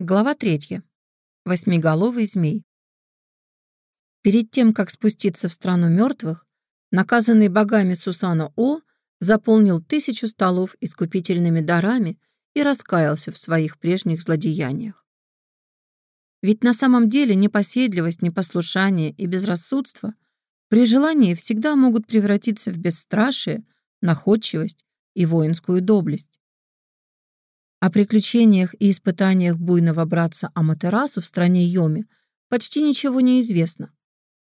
Глава третья. Восьмиголовый змей. Перед тем, как спуститься в страну мертвых, наказанный богами Сусана О заполнил тысячу столов искупительными дарами и раскаялся в своих прежних злодеяниях. Ведь на самом деле непоседливость, непослушание и безрассудство при желании всегда могут превратиться в бесстрашие, находчивость и воинскую доблесть. О приключениях и испытаниях буйного братца Аматерасу в стране Йоми почти ничего не известно,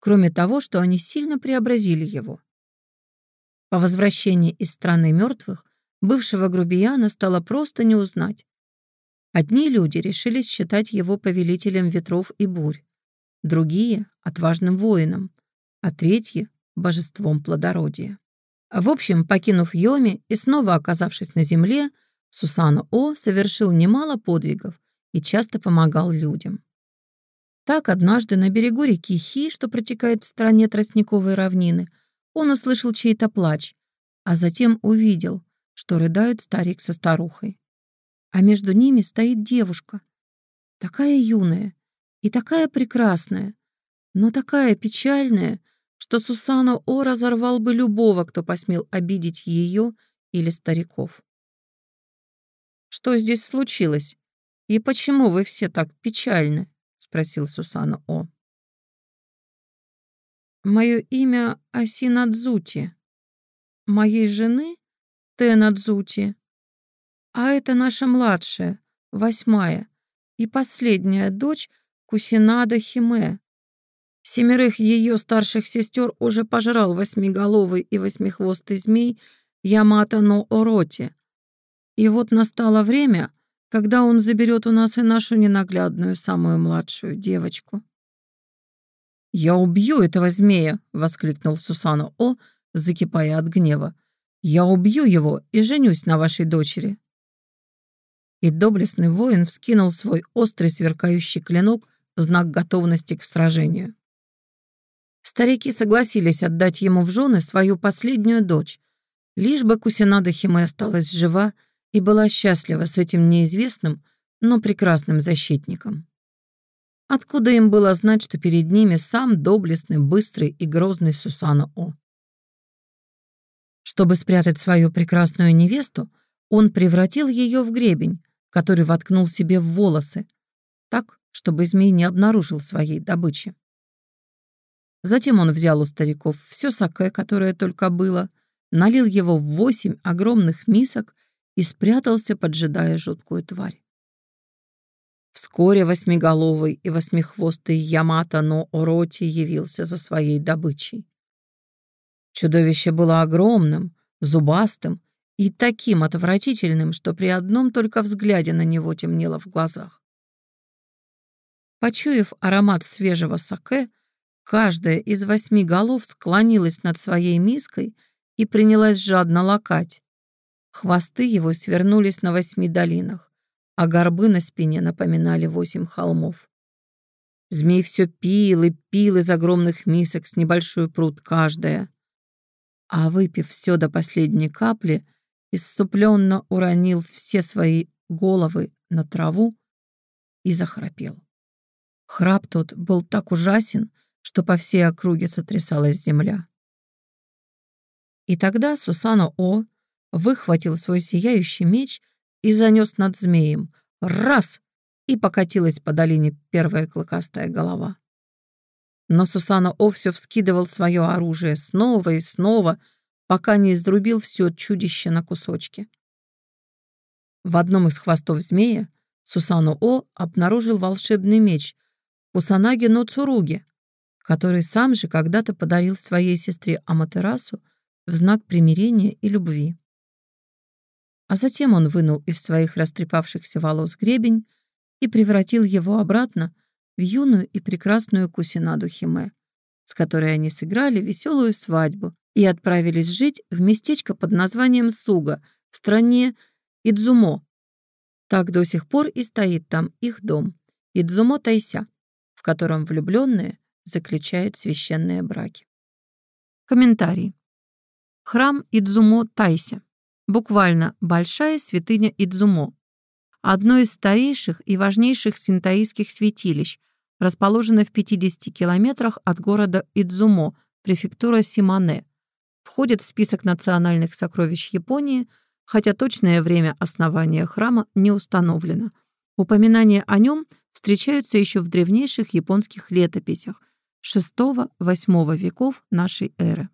кроме того, что они сильно преобразили его. По возвращении из страны мертвых бывшего грубияна стало просто не узнать. Одни люди решили считать его повелителем ветров и бурь, другие — отважным воином, а третьи — божеством плодородия. В общем, покинув Йоми и снова оказавшись на земле, Сусана О совершил немало подвигов и часто помогал людям. Так однажды на берегу реки Хи, что протекает в стране тростниковой равнины, он услышал чей-то плач, а затем увидел, что рыдают старик со старухой. А между ними стоит девушка, такая юная и такая прекрасная, но такая печальная, что Сусана О разорвал бы любого, кто посмел обидеть ее или стариков. Что здесь случилось? И почему вы все так печальны?» — спросил Сусана О. «Мое имя Асинадзути. Моей жены Тенадзути. А это наша младшая, восьмая и последняя дочь Кусинада Химе. Семерых ее старших сестер уже пожрал восьмиголовый и восьмихвостый змей Ямато но Ороти, и вот настало время, когда он заберет у нас и нашу ненаглядную, самую младшую девочку. «Я убью этого змея!» — воскликнул Сусана О, закипая от гнева. «Я убью его и женюсь на вашей дочери!» И доблестный воин вскинул свой острый сверкающий клинок в знак готовности к сражению. Старики согласились отдать ему в жены свою последнюю дочь, лишь бы Кусинада Химе осталась жива и была счастлива с этим неизвестным, но прекрасным защитником. Откуда им было знать, что перед ними сам доблестный, быстрый и грозный Сусана О? Чтобы спрятать свою прекрасную невесту, он превратил ее в гребень, который воткнул себе в волосы, так, чтобы змей не обнаружил своей добычи. Затем он взял у стариков все саке, которое только было, налил его в восемь огромных мисок и спрятался, поджидая жуткую тварь. Вскоре восьмиголовый и восьмихвостый Ямато но Ороти явился за своей добычей. Чудовище было огромным, зубастым и таким отвратительным, что при одном только взгляде на него темнело в глазах. Почуяв аромат свежего саке, каждая из восьми голов склонилась над своей миской и принялась жадно лакать. Хвосты его свернулись на восьми долинах, а горбы на спине напоминали восемь холмов. Змей все пил и пил из огромных мисок с небольшой пруд каждая. А выпив все до последней капли, исступленно уронил все свои головы на траву и захрапел. Храп тот был так ужасен, что по всей округе сотрясалась земля. И тогда Сусана О выхватил свой сияющий меч и занес над змеем. Раз! И покатилась по долине первая клыкастая голова. Но Сусана О все вскидывал свое оружие снова и снова, пока не изрубил все чудище на кусочки. В одном из хвостов змея Сусану О обнаружил волшебный меч Усанаги но который сам же когда-то подарил своей сестре Аматерасу в знак примирения и любви. А затем он вынул из своих растрепавшихся волос гребень и превратил его обратно в юную и прекрасную Кусинаду Химе, с которой они сыграли веселую свадьбу и отправились жить в местечко под названием Суга в стране Идзумо. Так до сих пор и стоит там их дом, Идзумо Тайся, в котором влюбленные заключают священные браки. Комментарий. Храм Идзумо Тайся буквально «большая святыня Идзумо». одно из старейших и важнейших синтаистских святилищ, расположено в 50 километрах от города Идзумо, префектура Симане. Входит в список национальных сокровищ Японии, хотя точное время основания храма не установлено. Упоминания о нем встречаются еще в древнейших японских летописях VI-VIII веков нашей эры.